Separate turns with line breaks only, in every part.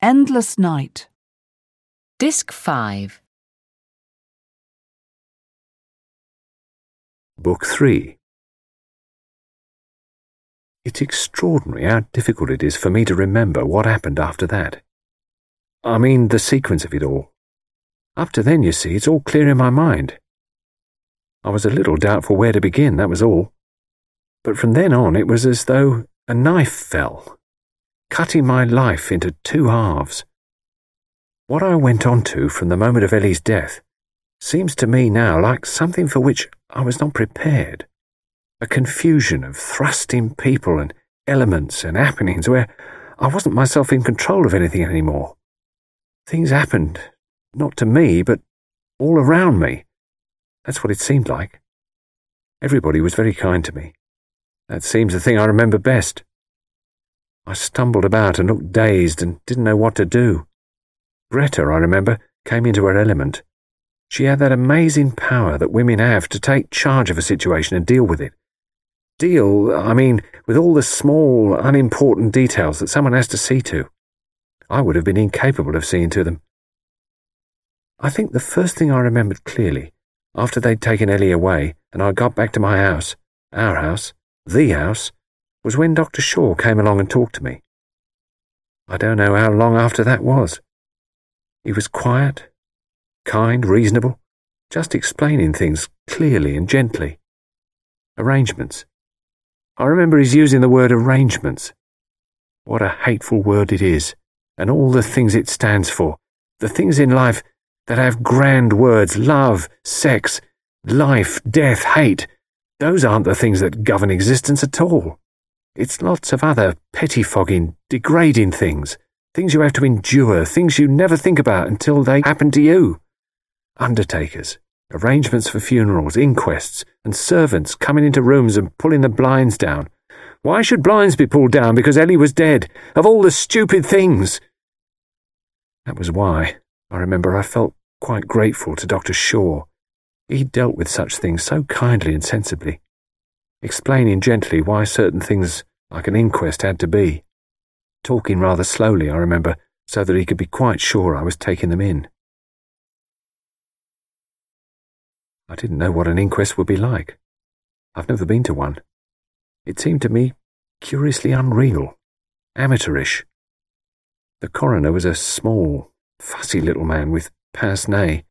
Endless Night.
Disc 5.
Book 3 It's extraordinary how difficult it is for me to remember what happened after that. I mean, the sequence of it all. Up to then, you see, it's all clear in my mind. I was a little doubtful where to begin, that was all. But from then on, it was as though a knife fell, cutting my life into two halves. What I went on to from the moment of Ellie's death seems to me now like something for which I was not prepared. A confusion of thrusting people and elements and happenings where I wasn't myself in control of anything anymore. Things happened, not to me, but all around me. That's what it seemed like. Everybody was very kind to me. That seems the thing I remember best. I stumbled about and looked dazed and didn't know what to do. Greta, I remember, came into her element. She had that amazing power that women have to take charge of a situation and deal with it. Deal, I mean, with all the small, unimportant details that someone has to see to. I would have been incapable of seeing to them. I think the first thing I remembered clearly, after they'd taken Ellie away and I got back to my house, our house, the house, was when Dr. Shaw came along and talked to me. I don't know how long after that was. He was quiet, kind, reasonable, just explaining things clearly and gently. Arrangements. I remember his using the word arrangements. What a hateful word it is, and all the things it stands for, the things in life that have grand words love, sex, life, death, hate. Those aren't the things that govern existence at all. It's lots of other pettifogging, degrading things, things you have to endure, things you never think about until they happen to you. Undertakers, arrangements for funerals, inquests, and servants coming into rooms and pulling the blinds down. Why should blinds be pulled down because Ellie was dead? Of all the stupid things! That was why, I remember, I felt quite grateful to Dr. Shaw. He dealt with such things so kindly and sensibly, explaining gently why certain things like an inquest had to be. Talking rather slowly, I remember, so that he could be quite sure I was taking them in. I didn't know what an inquest would be like. I've never been to one. It seemed to me curiously unreal, amateurish. The coroner was a small, fussy little man with pince nez.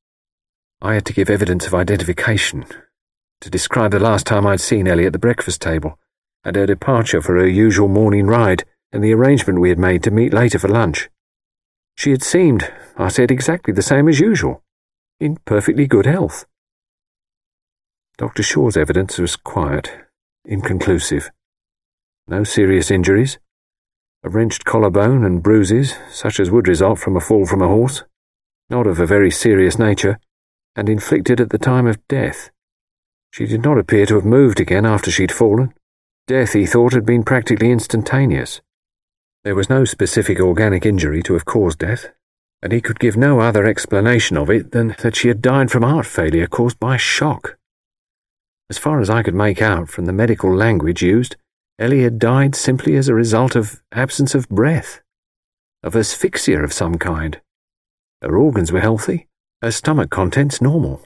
I had to give evidence of identification, to describe the last time I'd seen Ellie at the breakfast table, and her departure for her usual morning ride, and the arrangement we had made to meet later for lunch. She had seemed, I said, exactly the same as usual, in perfectly good health. Dr. Shaw's evidence was quiet, inconclusive. No serious injuries. A wrenched collarbone and bruises, such as would result from a fall from a horse, not of a very serious nature, and inflicted at the time of death. She did not appear to have moved again after she'd fallen. Death, he thought, had been practically instantaneous. There was no specific organic injury to have caused death, and he could give no other explanation of it than that she had died from heart failure caused by shock. As far as I could make out from the medical language used, Ellie had died simply as a result of absence of breath, of asphyxia of some kind. Her organs were healthy, her stomach contents normal.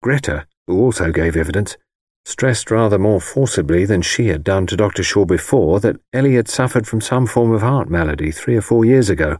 Greta, who also gave evidence, stressed rather more forcibly than she had done to Dr. Shaw before that Ellie had suffered from some form of heart malady three or four years ago